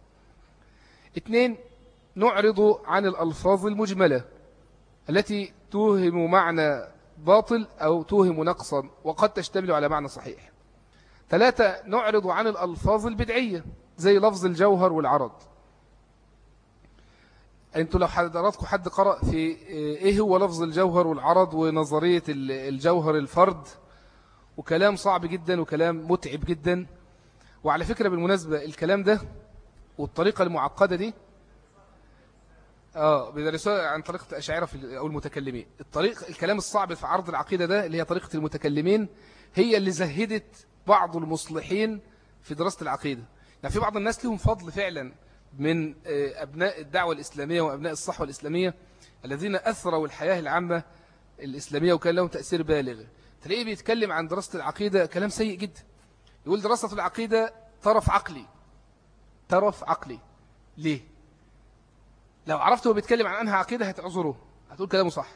اثنين نعرض عن الألفاظ المجملة التي توهم معنى باطل أو توهم نقصا وقد تشتمل على معنى صحيح. ثلاثة نعرض عن الألفاظ البدعية زي لفظ الجوهر والعرض. أنتوا لو حضراتكم حد قرأ في إيه هو لفظ الجوهر والعرض ونظرية الجوهر الفرد؟ وكلام صعب جدا وكلام متعب جدا. وعلى فكرة بالمناسبة الكلام ده والطريقة المعقدة دي آه بيدرسوها عن طريقة الأشاعرة أو المتكلمين. الطريق الكلام الصعب في عرض العقيدة ده اللي هي طريقة المتكلمين هي اللي زهدت بعض المصلحين في دراسة العقيدة. يعني في بعض الناس لهم فضل فعلا من آه، أبناء الدعوة الإسلامية وأبناء الصحوة الإسلامية الذين أثروا الحياة العامة الإسلامية وكان لهم تأثير بالغ. تلاقيه بيتكلم عن دراسة العقيدة كلام سيء جدا. يقول دراسة العقيدة طرف عقلي. طرف عقلي. ليه؟ لو عرفت هو بيتكلم عن أنها عقيدة هتعذره. هتقول كلامه صح.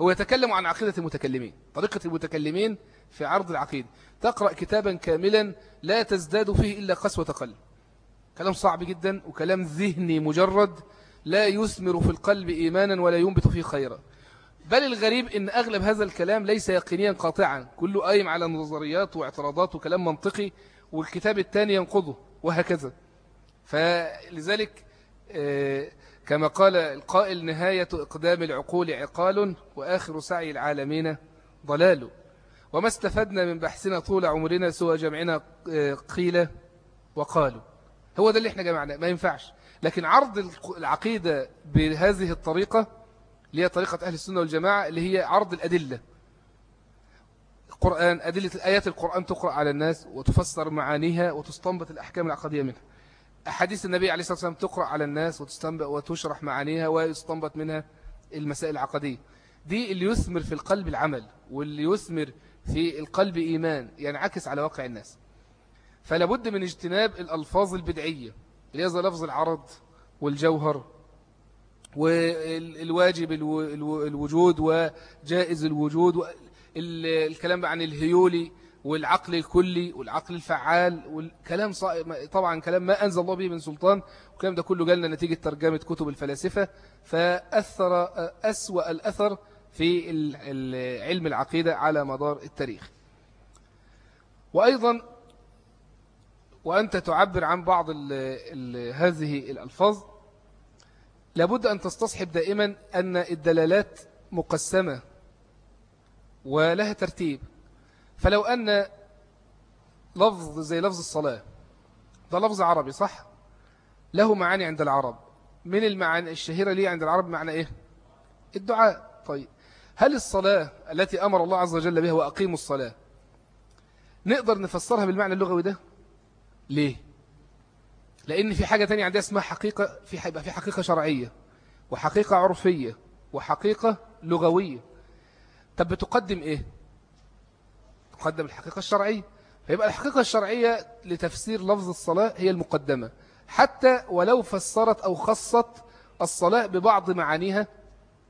هو يتكلم عن عقيدة المتكلمين. طريقة المتكلمين في عرض العقيدة. تقرأ كتابا كاملا لا تزداد فيه إلا قسوة قلب. كلام صعب جدا وكلام ذهني مجرد لا يثمر في القلب إيمانا ولا ينبت فيه خيرا. بل الغريب إن أغلب هذا الكلام ليس يقينيا قاطعا. كله قايم على نظريات واعتراضات وكلام منطقي والكتاب الثاني ينقضه وهكذا. فلذلك آه، كما قال القائل نهاية إقدام العقول عقال وآخر سعي العالمين ضلال. وما استفدنا من بحثنا طول عمرنا سوى جمعنا آه، قيل وقالوا. هو ده اللي إحنا جمعنا ما ينفعش. لكن عرض العقيدة بهذه الطريقة اللي هي طريقة أهل السنة والجماعة اللي هي عرض الأدلة. القرآن أدلة آيات القرآن تقرأ على الناس وتفسر معانيها وتستنبط الأحكام العقدية منها. أحاديث النبي عليه الصلاة والسلام تقرأ على الناس وتستنبط وتشرح معانيها ويستنبط منها المسائل العقدية. دي اللي يثمر في القلب العمل واللي يثمر في القلب إيمان ينعكس على واقع الناس. فلا بد من اجتناب الألفاظ البدعية اللي هي لفظ العرض والجوهر والواجب الوجود وجائز الوجود الكلام عن الهيولي والعقل الكلي والعقل الفعال والكلام طبعا كلام ما أنزل الله به من سلطان والكلام ده كله جالنا نتيجة ترجمة كتب الفلاسفة فأثر أسوأ الأثر في علم العقيدة على مدار التاريخ. وأيضا وأنت تعبر عن بعض هذه الألفاظ لابد أن تستصحب دائما أن الدلالات مقسمة ولها ترتيب. فلو أن لفظ زي لفظ الصلاة ده لفظ عربي صح؟ له معاني عند العرب. من المعاني الشهيرة ليه عند العرب معنى إيه؟ الدعاء. طيب هل الصلاة التي أمر الله عز وجل بها وأقيموا الصلاة نقدر نفسرها بالمعنى اللغوي ده؟ ليه؟ لأن في حاجة تانية عندها اسمها حقيقة في حيبقى في حقيقة شرعية وحقيقة عرفية وحقيقة لغوية. طب بتقدم إيه؟ تقدم الحقيقة الشرعية. فيبقى الحقيقة الشرعية لتفسير لفظ الصلاة هي المقدمة. حتى ولو فسرت أو خصت الصلاة ببعض معانيها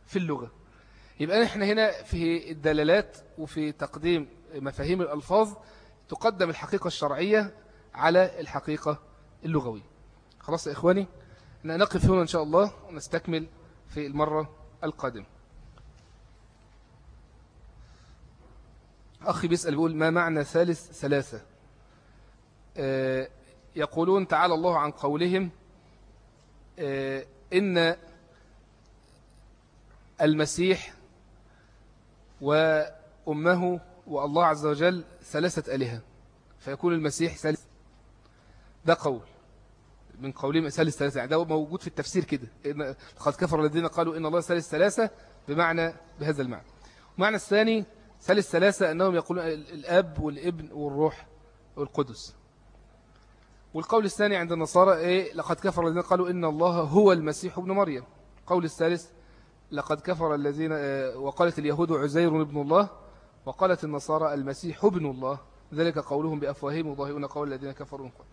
في اللغة. يبقى نحن هنا في الدلالات وفي تقديم مفاهيم الألفاظ تقدم الحقيقة الشرعية على الحقيقة اللغوية خلاص يا إخواني نقف هنا إن شاء الله ونستكمل في المرة القادمة. أخي بيسأل بيقول ما معنى ثالث ثلاثة؟ آه، يقولون تعالى الله عن قولهم آه، إن المسيح وأمه والله عز وجل ثلاثة آلهة فيكون المسيح ثالث. ده قول. من قولهم ثالث ثلاثة. يعني ده موجود في التفسير كده. قد كفر الذين قالوا إن الله ثالث ثلاثة بمعنى بهذا المعنى. المعنى الثاني ثالث ثلاثة أنهم يقولون الأب والابن والروح والقدس. والقول الثاني عند النصارى إيه؟ لقد كفر الذين قالوا إن الله هو المسيح ابن مريم. القول الثالث لقد كفر الذين آه، وقالت اليهود عزير ابن الله وقالت النصارى المسيح ابن الله. ذلك قولهم بأفواههم وضاهئون قول الذين كفروا. من قبل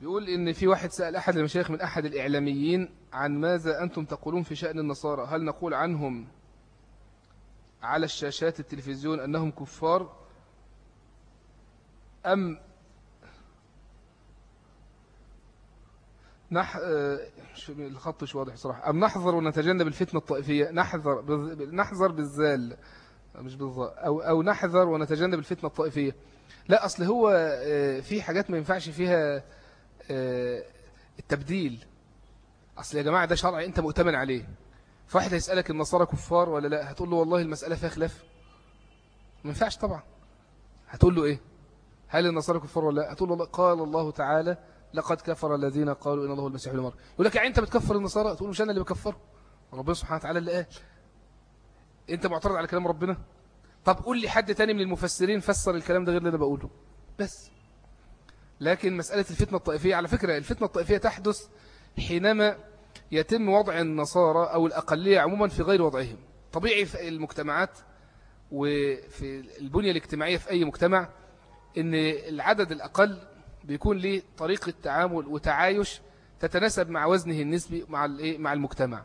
بيقول إن في واحد سأل أحد المشايخ من أحد الإعلاميين عن ماذا أنتم تقولون في شأن النصارى؟ هل نقول عنهم على الشاشات التلفزيون أنهم كفار أم نح... آه، الخط مش واضح صراحة أم نحذر ونتجنب الفتنة الطائفية؟ نحذر. نحذر بالزال مش بالظاء أو... أو نحذر ونتجنب الفتنة الطائفية. لا أصل هو آه، في حاجات ما ينفعش فيها التبديل. أصل يا جماعة ده شرع أنت مؤتمن عليه. فواحد هيسألك النصارى كفار ولا لا؟ هتقول له والله المسألة فيها خلاف. ما ينفعش طبعا. هتقول له إيه؟ هل النصارى كفار ولا لا؟ هتقول له قال الله تعالى لقد كفر الذين قالوا إن الله المسيح ابن يقول لك يعني أنت بتكفر النصارى؟ تقول مش أنا اللي بكفره ربنا سبحانه وتعالى اللي قال. أنت معترض على كلام ربنا؟ طب قول لي حد تاني من المفسرين فسر الكلام ده غير اللي أنا بقوله. بس. لكن مسألة الفتنة الطائفية على فكرة الفتنة الطائفية تحدث حينما يتم وضع النصارى أو الأقلية عموما في غير وضعهم. طبيعي في المجتمعات وفي البنية الاجتماعية في أي مجتمع أن العدد الأقل بيكون ليه طريقة تعامل وتعايش تتناسب مع وزنه النسبي مع مع المجتمع.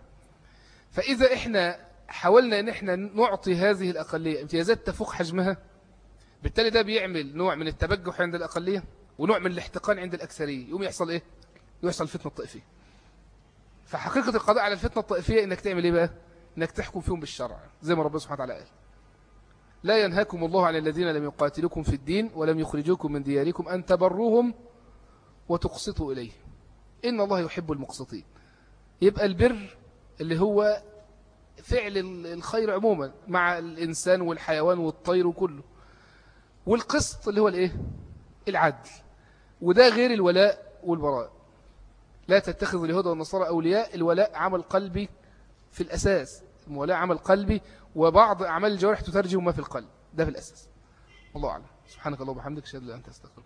فإذا إحنا حاولنا أن إحنا نعطي هذه الأقلية امتيازات تفوق حجمها بالتالي ده بيعمل نوع من التبجح عند الأقلية؟ ونوع من الاحتقان عند الأكثرية. يوم يحصل إيه؟ يحصل فتنة الطائفية فحقيقة القضاء على الفتنة الطائفية إنك تعمل إيه بقى؟ إنك تحكم فيهم بالشرع زي ما ربنا سبحانه وتعالى قال. لا ينهاكم الله عن الذين لم يقاتلوكم في الدين ولم يخرجوكم من دياركم أن تبروهم وتقسطوا إليه. إن الله يحب المقسطين. يبقى البر اللي هو فعل الخير عموما مع الإنسان والحيوان والطير وكله. والقسط اللي هو الإيه؟ العدل. وده غير الولاء والبراء لا تتخذ اليهود والنصارى أولياء الولاء عمل قلبي في الأساس. الولاء عمل قلبي وبعض أعمال الجوارح تترجم ما في القلب. ده في الأساس. الله أعلم. سبحانك اللهم وبحمدك أشهد أن لا أستغفرك